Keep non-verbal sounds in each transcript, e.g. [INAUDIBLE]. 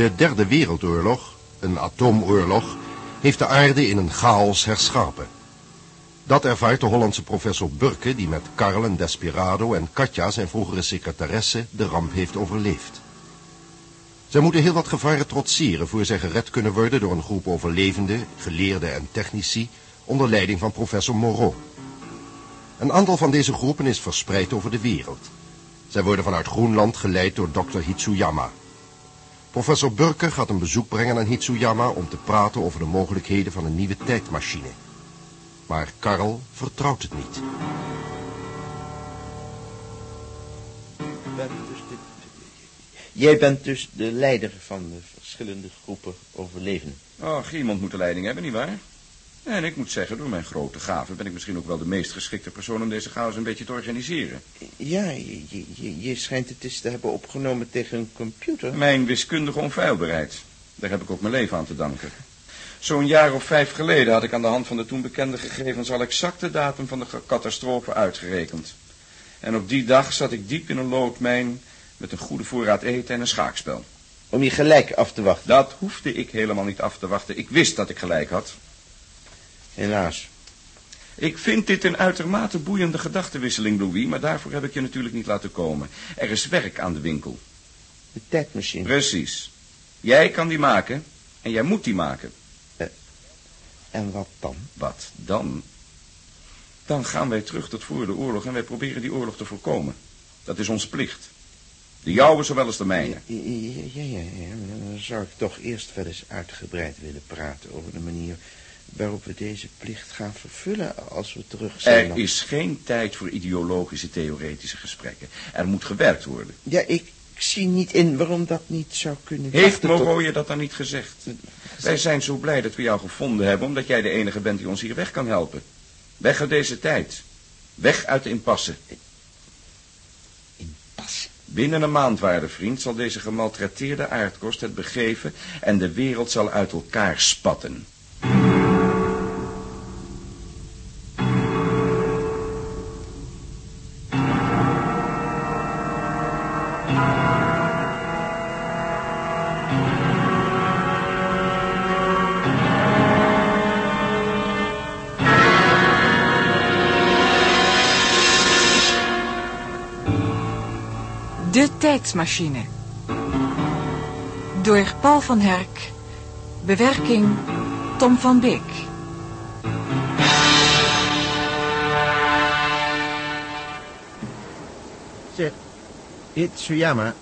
De derde wereldoorlog, een atoomoorlog, heeft de aarde in een chaos herschapen. Dat ervaart de Hollandse professor Burke, die met Karl en Desperado en Katja, zijn vroegere secretaresse, de ramp heeft overleefd. Zij moeten heel wat gevaren trotseren voor zij gered kunnen worden door een groep overlevenden, geleerden en technici, onder leiding van professor Moreau. Een aantal van deze groepen is verspreid over de wereld. Zij worden vanuit Groenland geleid door Dr. Hitsuyama. Professor Burke gaat een bezoek brengen aan Hitsuyama om te praten over de mogelijkheden van een nieuwe tijdmachine. Maar Karl vertrouwt het niet. Jij bent dus de leider van de verschillende groepen overlevenden. Oh, iemand moet de leiding hebben, nietwaar? En ik moet zeggen, door mijn grote gaven ben ik misschien ook wel de meest geschikte persoon om deze chaos een beetje te organiseren. Ja, je, je, je schijnt het eens te hebben opgenomen tegen een computer. Mijn wiskundige onfeilbaarheid. Daar heb ik ook mijn leven aan te danken. Zo'n jaar of vijf geleden had ik aan de hand van de toen bekende gegevens al exact de datum van de catastrofe uitgerekend. En op die dag zat ik diep in een loodmijn met een goede voorraad eten en een schaakspel. Om je gelijk af te wachten? Dat hoefde ik helemaal niet af te wachten. Ik wist dat ik gelijk had. Helaas. Ik vind dit een uitermate boeiende gedachtenwisseling, Louis, maar daarvoor heb ik je natuurlijk niet laten komen. Er is werk aan de winkel. De tijdmachine? Precies. Jij kan die maken en jij moet die maken. Uh, en wat dan? Wat dan? Dan gaan wij terug tot voor de oorlog en wij proberen die oorlog te voorkomen. Dat is onze plicht. De jouwe zowel als de mijne. Ja, ja, ja, ja, Dan zou ik toch eerst wel eens uitgebreid willen praten over de manier waarop we deze plicht gaan vervullen als we terug zijn. Er is geen tijd voor ideologische theoretische gesprekken. Er moet gewerkt worden. Ja, ik zie niet in waarom dat niet zou kunnen Heeft Moreau je dat dan niet gezegd? Wij zijn zo blij dat we jou gevonden hebben, omdat jij de enige bent die ons hier weg kan helpen. Weg uit deze tijd. Weg uit de impasse. Impasse? Binnen een maand, waarde vriend, zal deze gemaltreteerde aardkorst het begeven en de wereld zal uit elkaar spatten. Tijdsmachine. Door Paul van Herk. Bewerking Tom van Beek. Zeg, Itsuyama,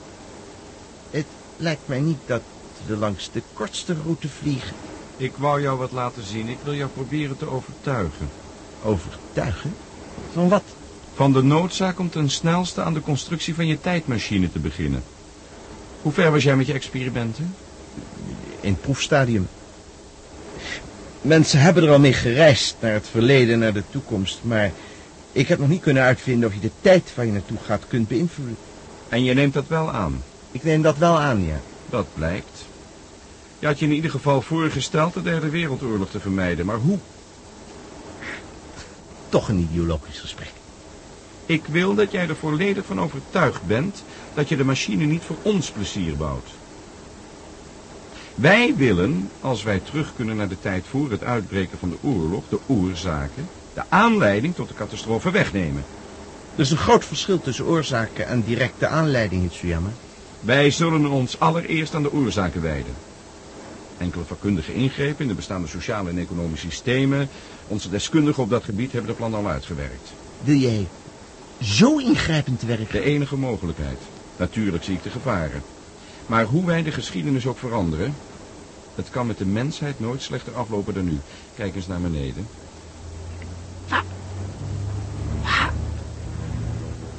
het lijkt mij niet dat we langs de kortste route vliegen. Ik wou jou wat laten zien. Ik wil jou proberen te overtuigen. Overtuigen? Van wat? Van de noodzaak om ten snelste aan de constructie van je tijdmachine te beginnen. Hoe ver was jij met je experimenten? In het proefstadium. Mensen hebben er al mee gereisd naar het verleden en naar de toekomst, maar ik heb nog niet kunnen uitvinden of je de tijd waar je naartoe gaat kunt beïnvloeden. En je neemt dat wel aan? Ik neem dat wel aan, ja. Dat blijkt. Je had je in ieder geval voorgesteld de derde wereldoorlog te vermijden, maar hoe? Toch een ideologisch gesprek. Ik wil dat jij er volledig van overtuigd bent dat je de machine niet voor ons plezier bouwt. Wij willen, als wij terug kunnen naar de tijd voor het uitbreken van de oorlog, de oorzaken, de aanleiding tot de catastrofe wegnemen. Er is een groot verschil tussen oorzaken en directe aanleiding, Hitsuyama. Wij zullen ons allereerst aan de oorzaken wijden. Enkele vakkundige ingrepen in de bestaande sociale en economische systemen. Onze deskundigen op dat gebied hebben de plan al uitgewerkt. Wil jij zo ingrijpend werken? De enige mogelijkheid. Natuurlijk zie ik de gevaren. Maar hoe wij de geschiedenis ook veranderen... het kan met de mensheid nooit slechter aflopen dan nu. Kijk eens naar beneden. Wat? Wat?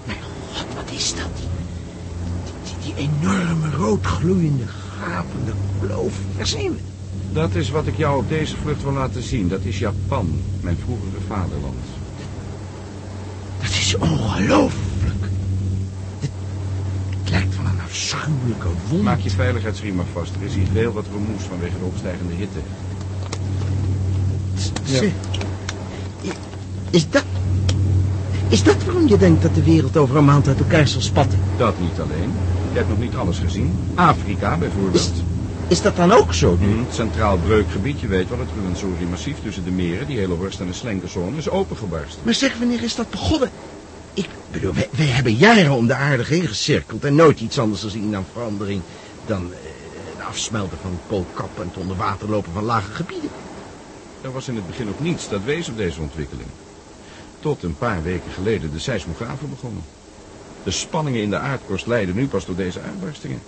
Mijn god, wat is dat? Die, die, enorme roodgloeiende, gapende kloof. Zijn we? Dat is wat ik jou op deze vlucht wil laten zien. Dat is Japan, mijn vroegere vaderland. Is ongelooflijk. Het, het lijkt wel een afschuwelijke wond. Maak je veiligheidsriem maar vast. Er is hier veel wat vermoest vanwege de opstijgende hitte. Ja. Is dat... Is dat waarom je denkt dat de wereld over een maand uit elkaar zal spatten? Dat niet alleen. Je hebt nog niet alles gezien. Afrika bijvoorbeeld. Is dat dan ook zo nu? Het centraal breukgebied, je weet wel, het Ruwenzori-massief tussen de meren, die hele Horst en de Slenkerzone, is opengebarsten. Maar zeg, wanneer is dat begonnen? Ik bedoel, wij, wij hebben jaren om de aarde heen gecirkeld... en nooit iets anders gezien dan verandering... dan eh, het afsmelten van koolkappen en het onder water lopen van lage gebieden. Er was in het begin ook niets dat wees op deze ontwikkeling. Tot een paar weken geleden de seismografen begonnen. De spanningen in de aardkorst leiden nu pas tot deze uitbarstingen.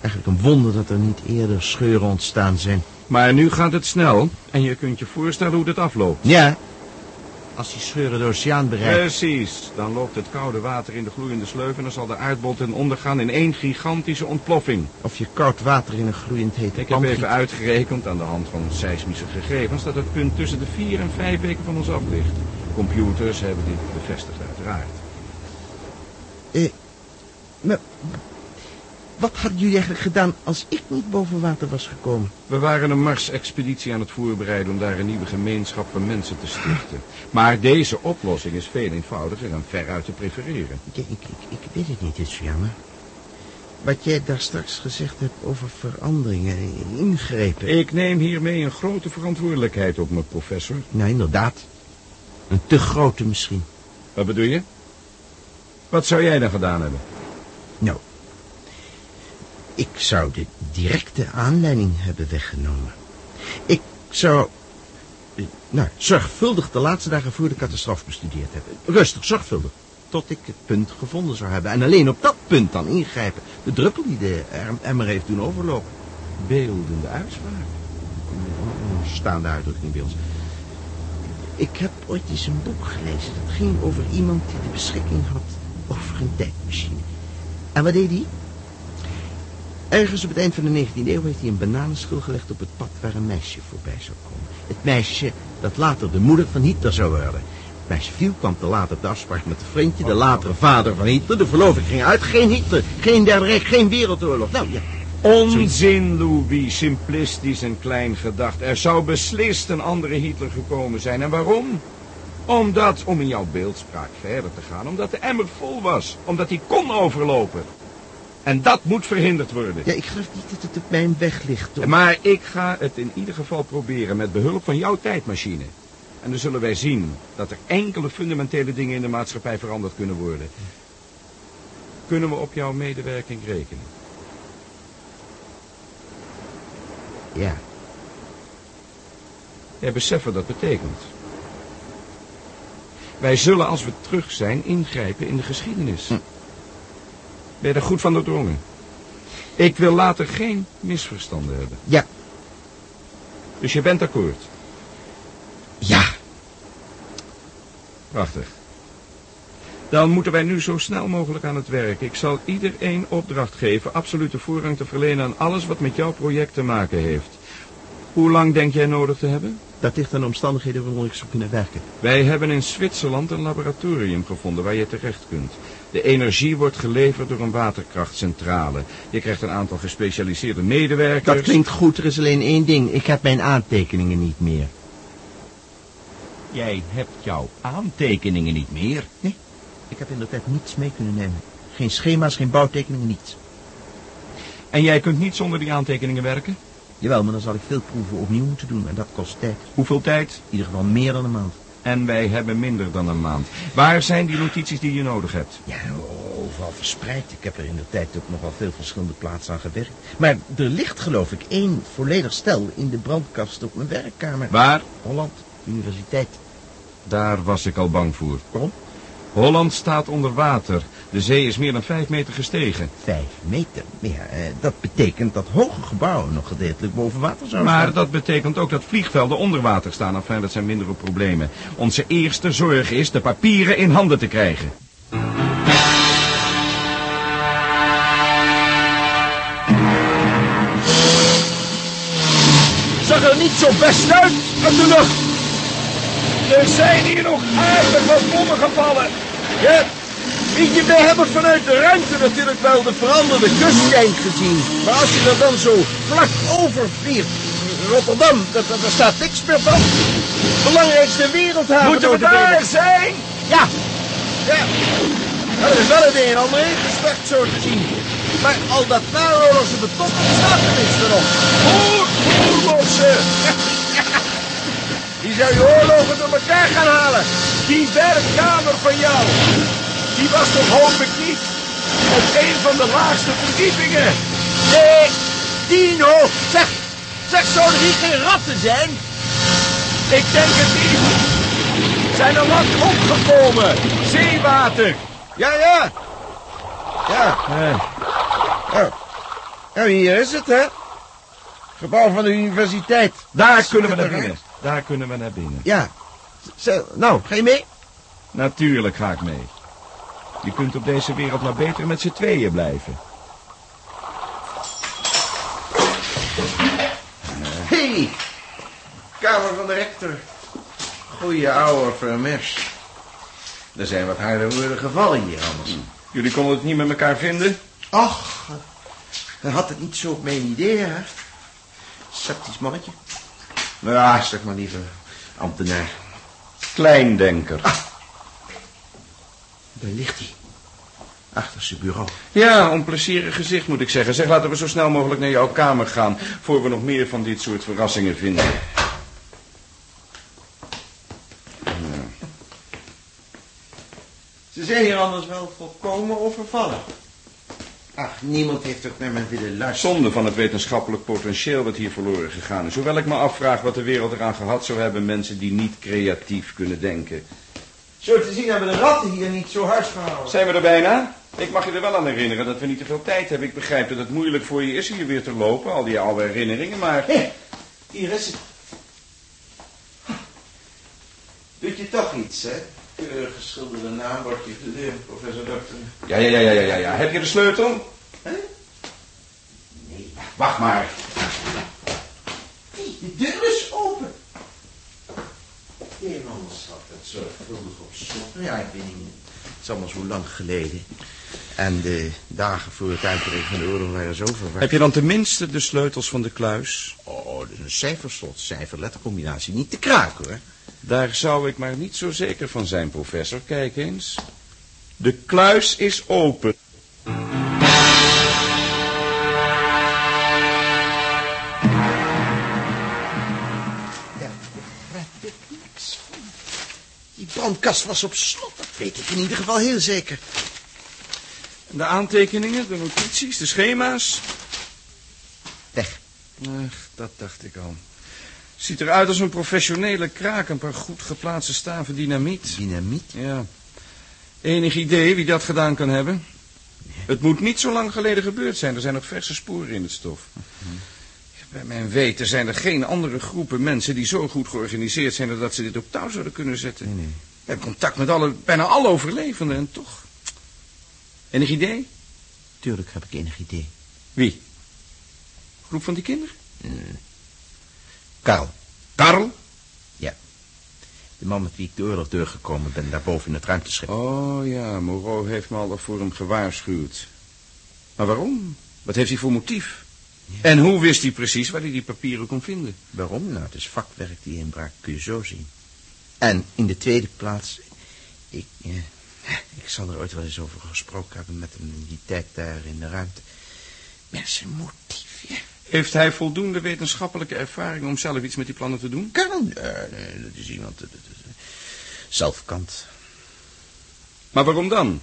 Eigenlijk een wonder dat er niet eerder scheuren ontstaan zijn. Maar nu gaat het snel en je kunt je voorstellen hoe dit afloopt. Ja, als die scheuren de oceaan bereiken... Precies, dan loopt het koude water in de gloeiende sleuf en dan zal de aardbol ten ondergaan in één gigantische ontploffing. Of je koud water in een gloeiend hete Ik heb even uitgerekend aan de hand van seismische gegevens dat het punt tussen de vier en vijf weken van ons af ligt. Computers hebben dit bevestigd uiteraard. Eh, maar wat hadden jullie eigenlijk gedaan als ik niet boven water was gekomen? We waren een Mars-expeditie aan het voorbereiden om daar een nieuwe gemeenschap van mensen te stichten. Maar deze oplossing is veel eenvoudiger en veruit te prefereren. Ik, ik, ik, ik weet het niet, het is jammer. Wat jij daar straks gezegd hebt over veranderingen, ingrepen. Ik neem hiermee een grote verantwoordelijkheid op me, professor. Nou, inderdaad. Een te grote misschien. Wat bedoel je? Wat zou jij dan gedaan hebben? Nou, ik zou de directe aanleiding hebben weggenomen. Ik zou, eh, nou, zorgvuldig de laatste dagen voor de catastrofe bestudeerd hebben. Rustig, zorgvuldig. Tot ik het punt gevonden zou hebben. En alleen op dat punt dan ingrijpen. De druppel die de em- emmer heeft doen overlopen. Beeldende uitspraak. Staande uitdrukking bij ons. Ik heb ooit eens een boek gelezen. Dat ging over iemand die de beschikking had over een tijdmachine. En wat deed hij? Ergens op het eind van de 19e eeuw heeft hij een bananenschil gelegd op het pad waar een meisje voorbij zou komen. Het meisje dat later de moeder van Hitler zou worden. Het meisje viel, kwam te laat op de afspraak met de vriendje, de latere vader van Hitler. De verloving ging uit. Geen Hitler, geen derde rijk, geen wereldoorlog. Nou ja, Onzin, Louis. Simplistisch en klein gedacht. Er zou beslist een andere Hitler gekomen zijn. En waarom? Omdat, om in jouw beeldspraak verder te gaan, omdat de emmer vol was. Omdat hij kon overlopen. En dat moet verhinderd worden. ja, ik geloof niet dat het op mijn weg ligt. om- Maar ik ga het in ieder geval proberen met behulp van jouw tijdmachine. En dan zullen wij zien dat er enkele fundamentele dingen in de maatschappij veranderd kunnen worden. Kunnen we op jouw medewerking rekenen? Ja, Jij beseft wat dat betekent. Wij zullen, als we terug zijn, ingrijpen in de geschiedenis. Hm. Ben je er goed van doordrongen? Ik wil later geen misverstanden hebben. ja, Dus je bent akkoord. ja. Prachtig. Dan moeten wij nu zo snel mogelijk aan het werk. Ik zal iedereen opdracht geven absolute voorrang te verlenen aan alles wat met jouw project te maken heeft. Hoe lang denk jij nodig te hebben? Dat ligt aan de omstandigheden waaronder ik zou kunnen werken. Wij hebben in Zwitserland een laboratorium gevonden waar je terecht kunt. De energie wordt geleverd door een waterkrachtcentrale. Je krijgt een aantal gespecialiseerde medewerkers. Dat klinkt goed, er is alleen één ding. Ik heb mijn aantekeningen niet meer. Jij hebt jouw aantekeningen niet meer. Nee, ik heb in de tijd niets mee kunnen nemen. Geen schema's, geen bouwtekeningen, niets. En jij kunt niet zonder die aantekeningen werken? Jawel, maar dan zal ik veel proeven opnieuw moeten doen en dat kost tijd. Hoeveel tijd? In ieder geval meer dan een maand. En wij hebben minder dan een maand. Waar zijn die notities die je nodig hebt? Ja, overal verspreid. Ik heb er in de tijd ook nog wel veel verschillende plaatsen aan gewerkt. Maar er ligt geloof ik één volledig stel in de brandkast op mijn werkkamer. Waar? Holland, Universiteit. Daar was ik al bang voor. Waarom? Holland staat onder water. De zee is meer dan vijf meter gestegen. Vijf meter. Ja, eh, dat betekent dat hoge gebouwen nog gedeeltelijk boven water zouden Maar staan. dat betekent ook dat vliegvelden onder water staan. Enfin, dat zijn mindere problemen. Onze eerste zorg is de papieren in handen te krijgen. Zag er niet zo best uit uit de lucht. Er zijn hier nog aardig wat bommen gevallen. Ja, wij hebben vanuit de ruimte natuurlijk wel de veranderde kustlijn gezien. Maar als je er dan zo vlak over vliegt, Rotterdam, dat, dat, daar staat niks meer van. Belangrijkste wereldhaven. Moeten we daar zijn? Ja. Ja. Nou, er is wel een en ander ingestort zo te zien. Maar al dat naoorlogse beton staat tenminste nog. Voer, voerbossen. Die zou je oorlogen door elkaar gaan halen. Die werkkamer van jou. Die was toch hoop ik niet op een van de laagste verdiepingen. Nee, Dino. Zeg, zeg, zouden hier geen ratten zijn? Ik denk het niet. Zijn er wat opgekomen? Zeewater. Ja, ja. Ja. Ja. ja, hier is het, hè? Gebouw van de universiteit. Daar kunnen we naar binnen. Daar kunnen we naar binnen. Ja. Nou, ga je mee? Natuurlijk ga ik mee. Je kunt op deze wereld maar beter met z'n tweeën blijven. Hé, kamer van de rector. Goeie oude vermers. Er zijn wat harde woorden gevallen hier anders. Jullie konden het niet met elkaar vinden? Ach, hij had het niet zo op mijn idee, hè? Sceptisch mannetje. Nou ja, zeg maar liever ambtenaar. Kleindenker. Daar ligt hij. Achter zijn bureau. Ja, onplezierig gezicht moet ik zeggen. Zeg, laten we zo snel mogelijk naar jouw kamer gaan... voor we nog meer van dit soort verrassingen vinden. Ze zijn hier anders wel volkomen overvallen. Ach, niemand heeft ook naar me willen luisteren. Zonde van het wetenschappelijk potentieel wat hier verloren gegaan is. Hoewel ik me afvraag wat de wereld eraan gehad zou hebben... mensen die niet creatief kunnen denken. Zo te zien hebben de ratten hier niet zo hard gehouden. Zijn we er bijna? Ik mag je er wel aan herinneren dat we niet te veel tijd hebben. Ik begrijp dat het moeilijk voor je is hier weer te lopen, al die oude herinneringen, maar... Hé, hier is het. Doet je toch iets, hè? Keurig geschilderde naambordje op de deur, professor dokter. Ja, ja, ja, ja, ja, ja. Heb je de sleutel? Hè? Nee, Wacht maar. nee, de deur is Iemand had het zorgvuldig op slot. Ja, ik weet niet. Het is allemaal zo lang geleden. En de dagen voor het uitbreken van de oorlog waren zo verward. Heb je dan tenminste de sleutels van de kluis? Oh, dat is een cijferslot, cijfer-lettercombinatie. Niet te kraken, hoor. Daar zou ik maar niet zo zeker van zijn, professor. Kijk eens. De kluis is open. Die brandkast was op slot, dat weet ik in ieder geval heel zeker. De aantekeningen, de notities, de schema's. Weg. Ach, dat dacht ik al. Ziet eruit als een professionele kraak, een paar goed geplaatste staven dynamiet. Dynamiet? Ja. Enig idee wie dat gedaan kan hebben? Het moet niet zo lang geleden gebeurd zijn. Er zijn nog verse sporen in het stof. Bij mijn weten zijn er geen andere groepen mensen die zo goed georganiseerd zijn... dat ze dit op touw zouden kunnen zetten. Nee, nee. Ik heb contact met alle, bijna alle overlevenden en toch... Enig idee? Tuurlijk heb ik enig idee. Wie? Groep van die kinderen? Karl, Karl? de man met wie ik de oorlog doorgekomen ben, daarboven in het ruimteschip. Oh ja, Moreau heeft me al voor hem gewaarschuwd. Maar waarom? Wat heeft hij voor motief? En hoe wist hij precies waar hij die papieren kon vinden? Waarom? Nou, het is vakwerk, die inbraak kun je zo zien. En in de tweede plaats, ik, eh, [LAUGHS] ik zal er ooit wel eens over gesproken hebben met hem in die tijd daar in de ruimte. Maar zijn motief, ja. Heeft hij voldoende wetenschappelijke ervaring om zelf iets met die plannen te doen? Karl, nee, nee, dat is iemand, dat, dat, dat- zelfkant. Maar waarom dan?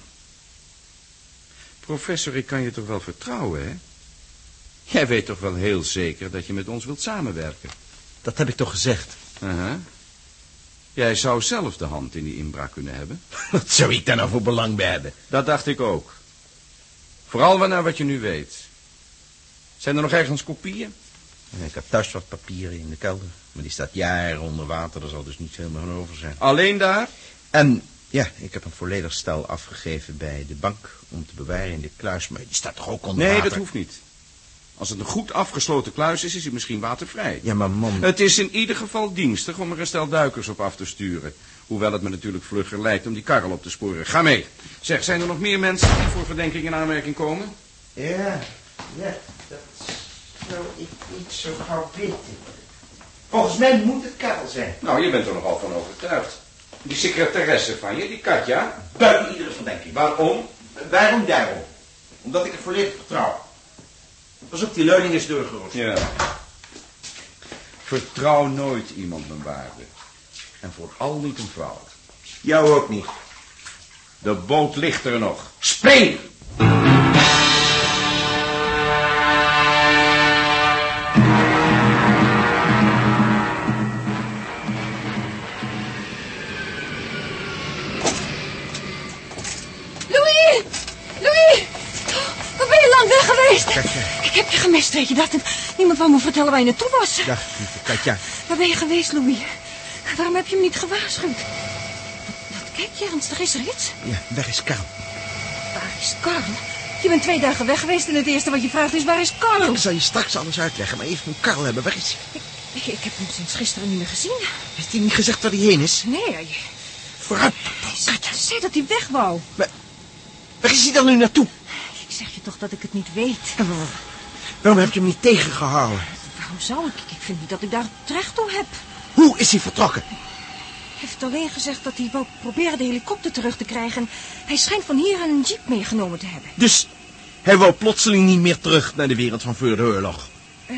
Professor, ik kan je toch wel vertrouwen, hè? Jij weet toch wel heel zeker dat je met ons wilt samenwerken? Dat heb ik toch gezegd. Aha. Jij zou zelf de hand in die inbraak kunnen hebben. [LAUGHS] Wat zou ik daar nou voor belang bij hebben? Dat dacht ik ook. Vooral naar wat je nu weet. Zijn er nog ergens kopieën? Ik heb thuis wat papieren in de kelder. Maar die staat jaren onder water, er zal dus niet veel meer van over zijn. Alleen daar? En ja, ik heb een volledig stel afgegeven bij de bank om te bewaren in de kluis. Maar die staat toch ook onder Nee, water? dat hoeft niet. Als het een goed afgesloten kluis is, is hij misschien watervrij. Ja, maar man... Het is in ieder geval dienstig om er een stel duikers op af te sturen. Hoewel het me natuurlijk vlugger lijkt om die karrel op te sporen. Ga mee. Zeg, zijn er nog meer mensen die voor verdenking in aanmerking komen? Ja, ja, dat zou ik niet zo gauw weten. Volgens mij moet het Karel zijn. Nou, je bent er nogal van overtuigd. Die secretaresse van je, die Katja. Buiten iedere verdenking. Waarom? Waarom daarom? Omdat ik het volledig vertrouw. Pas op, die leuning is doorgerost. Ja. Vertrouw nooit iemand, mijn waarde. En vooral niet een vrouw. Jou ook niet. De boot ligt er nog. Spring! Je gemist, weet je dat? En niemand wou me vertellen waar je naartoe was. Dag, lieve Katja. Waar ben je geweest, Louis? Waarom heb je me niet gewaarschuwd? Wat, wat kijk je ernstig? Is er iets? Ja, waar is Karl? Waar is Karl? Je bent twee dagen weg geweest en het eerste wat je vraagt is waar is Karl? Ik zal je straks alles uitleggen, maar even een Karl hebben. Waar is hij? Ik, ik heb hem sinds gisteren niet meer gezien. Heeft hij niet gezegd waar hij heen is? Nee, hij, Vooruit. hij zei dat hij weg wou. Waar is hij dan nu naartoe? Ik zeg je toch dat ik het niet weet. Waarom heb je hem niet tegengehouden? Waarom zou ik? Ik vind niet dat ik daar terecht toe heb. Hoe is hij vertrokken? Hij heeft alleen gezegd dat hij wou proberen de helikopter terug te krijgen. En hij schijnt van hier een jeep meegenomen te hebben. Dus hij wou plotseling niet meer terug naar de wereld van voor de oorlog. Ehm,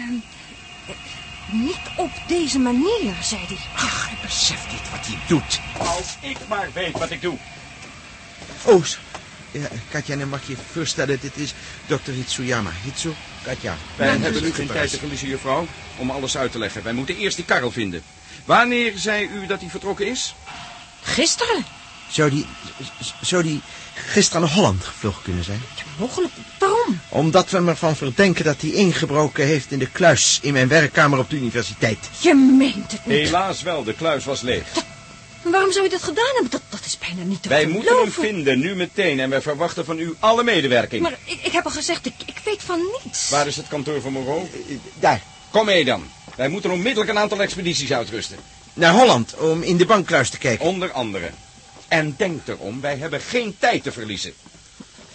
eh, niet op deze manier, zei hij. Ach, hij beseft niet wat hij doet. Als ik maar weet wat ik doe. Oh, ja, Katja, dan mag je je voorstellen, dit is dokter Hitsuyama. Hitsu, Katja. Wij Ja, hebben nu geen de tijd te verliezen, juffrouw, om alles uit te leggen. Wij moeten eerst die Karel vinden. Wanneer zei u dat hij vertrokken is? Gisteren? Zou die, zou die gisteren naar Holland gevlogen kunnen zijn? Ja, mogelijk. Waarom? Omdat we hem ervan verdenken dat hij ingebroken heeft in de kluis in mijn werkkamer op de universiteit. Je meent het niet. Helaas wel, de kluis was leeg. Waarom zou je dat gedaan hebben? Dat is bijna niet te Wij moeten hem vinden, nu meteen, en wij verwachten van u alle medewerking. Maar ik, ik heb al gezegd, ik, ik weet van niets. Waar is het kantoor van Moreau? Daar, Kom mee dan. Wij moeten onmiddellijk een aantal expedities uitrusten. naar Holland, om in de bankkluis te kijken. Onder andere. En denk erom, wij hebben geen tijd te verliezen.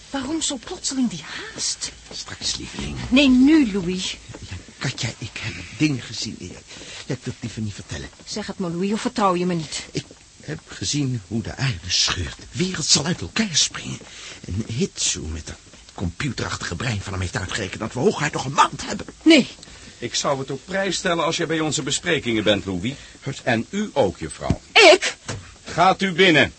Waarom zo plotseling die haast? Straks, lieveling. Nee, nu, Louis. Ja, Katja, ik heb dingen gezien. Ja, ik wil het liever niet vertellen. Zeg het maar, Louis, of vertrouw je me niet? Ik heb gezien hoe de aarde scheurt. De wereld zal uit elkaar springen. En Hitsu met dat computerachtige brein van hem heeft uitgerekend dat we hooguit nog een maand hebben. Nee. Ik zou het op prijs stellen als je bij onze besprekingen bent, Louis. En u ook, juffrouw. Ik? Gaat u binnen.